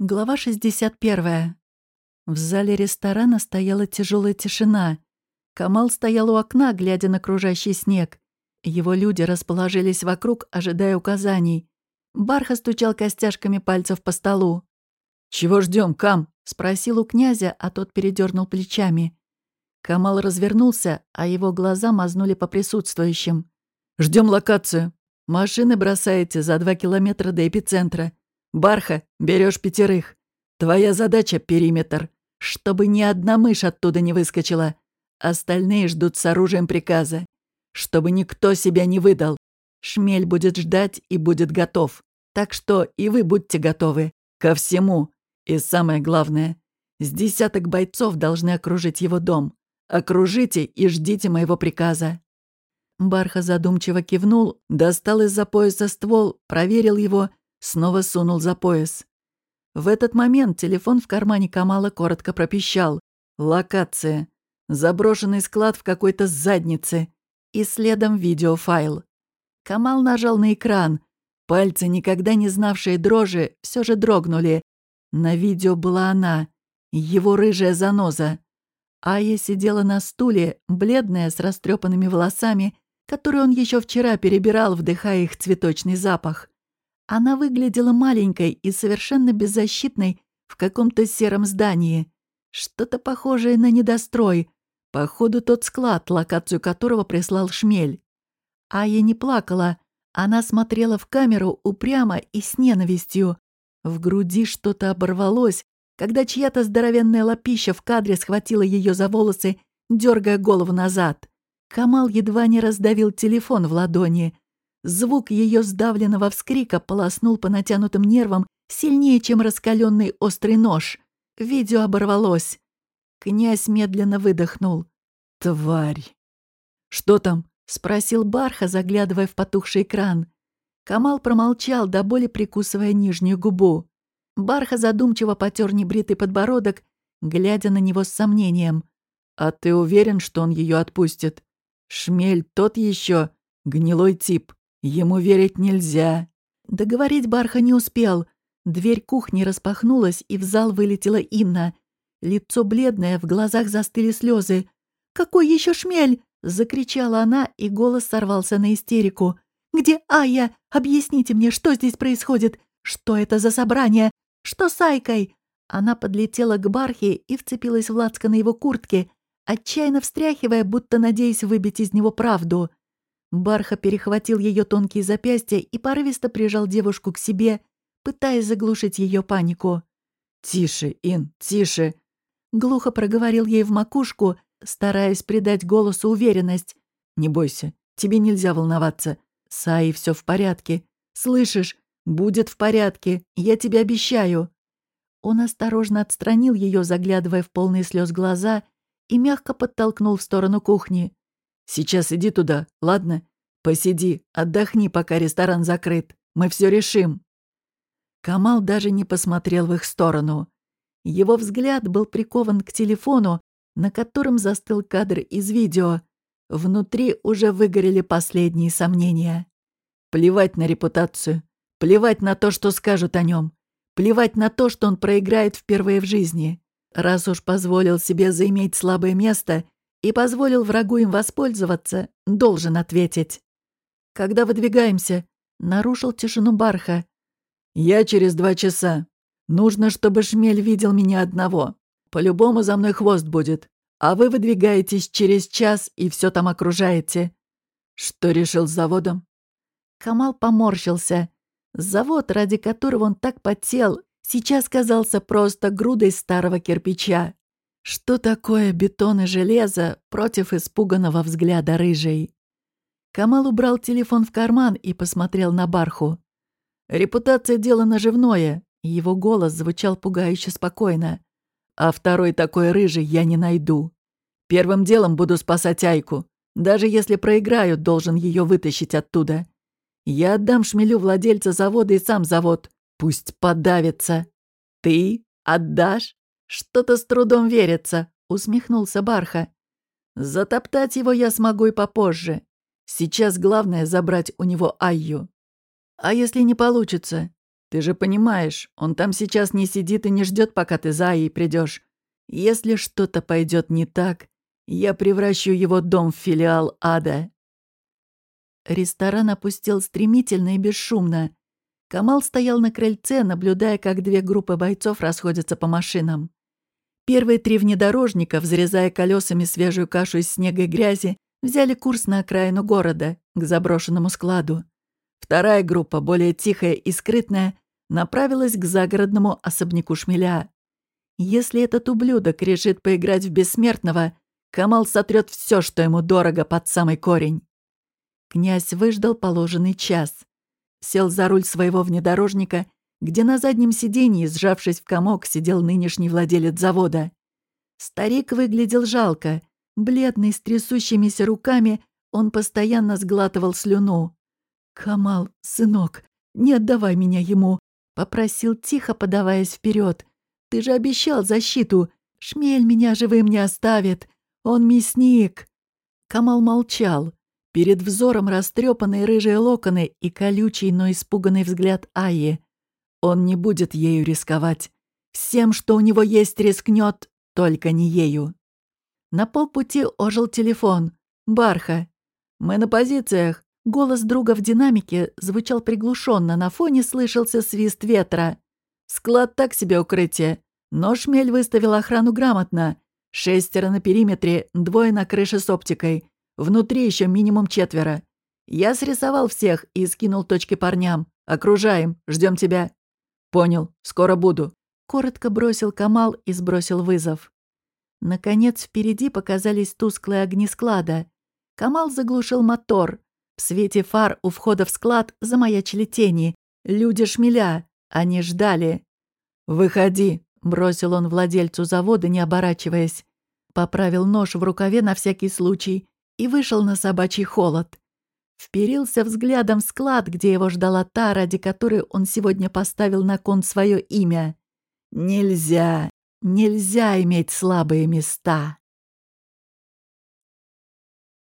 Глава 61. В зале ресторана стояла тяжелая тишина. Камал стоял у окна, глядя на кружащий снег. Его люди расположились вокруг, ожидая указаний. Барха стучал костяшками пальцев по столу. «Чего ждем, Кам?» — спросил у князя, а тот передернул плечами. Камал развернулся, а его глаза мазнули по присутствующим. Ждем локацию. Машины бросаете за два километра до эпицентра. Барха, берешь пятерых. Твоя задача — периметр. Чтобы ни одна мышь оттуда не выскочила. Остальные ждут с оружием приказа. Чтобы никто себя не выдал. Шмель будет ждать и будет готов. Так что и вы будьте готовы. Ко всему. И самое главное, с десяток бойцов должны окружить его дом. Окружите и ждите моего приказа. Барха задумчиво кивнул, достал из-за пояса ствол, проверил его Снова сунул за пояс. В этот момент телефон в кармане Камала коротко пропищал. «Локация. Заброшенный склад в какой-то заднице». И следом видеофайл. Камал нажал на экран. Пальцы, никогда не знавшие дрожи, все же дрогнули. На видео была она, его рыжая заноза. Ая сидела на стуле, бледная, с растрепанными волосами, которые он еще вчера перебирал, вдыхая их цветочный запах. Она выглядела маленькой и совершенно беззащитной в каком-то сером здании. Что-то похожее на недострой. Походу, тот склад, локацию которого прислал Шмель. Ая не плакала. Она смотрела в камеру упрямо и с ненавистью. В груди что-то оборвалось, когда чья-то здоровенная лапища в кадре схватила ее за волосы, дергая голову назад. Камал едва не раздавил телефон в ладони. Звук ее сдавленного вскрика полоснул по натянутым нервам сильнее, чем раскаленный острый нож. Видео оборвалось. Князь медленно выдохнул. «Тварь!» «Что там?» — спросил Барха, заглядывая в потухший экран. Камал промолчал, до боли прикусывая нижнюю губу. Барха задумчиво потер небритый подбородок, глядя на него с сомнением. «А ты уверен, что он ее отпустит? Шмель тот еще гнилой тип. Ему верить нельзя. Договорить Барха не успел. Дверь кухни распахнулась, и в зал вылетела Инна. Лицо бледное, в глазах застыли слезы. «Какой еще шмель?» — закричала она, и голос сорвался на истерику. «Где Ая? Объясните мне, что здесь происходит? Что это за собрание? Что с Айкой?» Она подлетела к Бархе и вцепилась в лацко на его куртке, отчаянно встряхивая, будто надеясь выбить из него правду. Барха перехватил ее тонкие запястья и порывисто прижал девушку к себе, пытаясь заглушить ее панику. «Тише, Ин, тише!» Глухо проговорил ей в макушку, стараясь придать голосу уверенность. «Не бойся, тебе нельзя волноваться. С Аей все в порядке. Слышишь? Будет в порядке, я тебе обещаю». Он осторожно отстранил ее, заглядывая в полные слез глаза, и мягко подтолкнул в сторону кухни. Сейчас иди туда, ладно? Посиди, отдохни, пока ресторан закрыт. Мы все решим». Камал даже не посмотрел в их сторону. Его взгляд был прикован к телефону, на котором застыл кадр из видео. Внутри уже выгорели последние сомнения. Плевать на репутацию. Плевать на то, что скажут о нем. Плевать на то, что он проиграет впервые в жизни. Раз уж позволил себе заиметь слабое место — и позволил врагу им воспользоваться, должен ответить. «Когда выдвигаемся?» — нарушил тишину Барха. «Я через два часа. Нужно, чтобы Шмель видел меня одного. По-любому за мной хвост будет. А вы выдвигаетесь через час и все там окружаете». «Что решил с заводом?» Камал поморщился. Завод, ради которого он так потел, сейчас казался просто грудой старого кирпича. Что такое бетон и железо против испуганного взгляда рыжей? Камал убрал телефон в карман и посмотрел на Барху. Репутация — дело наживное. Его голос звучал пугающе спокойно. А второй такой рыжий я не найду. Первым делом буду спасать Айку. Даже если проиграю, должен ее вытащить оттуда. Я отдам шмелю владельца завода и сам завод. Пусть подавится. Ты отдашь? «Что-то с трудом верится», — усмехнулся Барха. «Затоптать его я смогу и попозже. Сейчас главное — забрать у него Айю. А если не получится? Ты же понимаешь, он там сейчас не сидит и не ждет, пока ты за Аей придешь. Если что-то пойдет не так, я превращу его дом в филиал ада». Ресторан опустел стремительно и бесшумно. Камал стоял на крыльце, наблюдая, как две группы бойцов расходятся по машинам. Первые три внедорожника, взрезая колесами свежую кашу из снега и грязи, взяли курс на окраину города, к заброшенному складу. Вторая группа, более тихая и скрытная, направилась к загородному особняку шмеля. Если этот ублюдок решит поиграть в бессмертного, Камал сотрет все, что ему дорого, под самый корень. Князь выждал положенный час. Сел за руль своего внедорожника, где на заднем сиденье, сжавшись в комок, сидел нынешний владелец завода. Старик выглядел жалко. Бледный, с трясущимися руками, он постоянно сглатывал слюну. «Камал, сынок, не отдавай меня ему», — попросил тихо, подаваясь вперед. «Ты же обещал защиту. Шмель меня живым не оставит. Он мясник!» Камал молчал. Перед взором растрепанные рыжие локоны и колючий, но испуганный взгляд Аи. Он не будет ею рисковать. Всем, что у него есть, рискнет, только не ею. На полпути ожил телефон. Барха. «Мы на позициях». Голос друга в динамике звучал приглушенно, на фоне слышался свист ветра. «Склад так себе укрытие. Но Шмель выставил охрану грамотно. Шестеро на периметре, двое на крыше с оптикой. Внутри еще минимум четверо. Я срисовал всех и скинул точки парням. Окружаем, ждем тебя. Понял, скоро буду. Коротко бросил Камал и сбросил вызов. Наконец впереди показались тусклые огни склада. Камал заглушил мотор. В свете фар у входа в склад замаячили тени. Люди шмеля. Они ждали. «Выходи», Бросил он владельцу завода, не оборачиваясь. Поправил нож в рукаве на всякий случай и вышел на собачий холод. Вперился взглядом в склад, где его ждала та, ради которой он сегодня поставил на кон свое имя. Нельзя, нельзя иметь слабые места.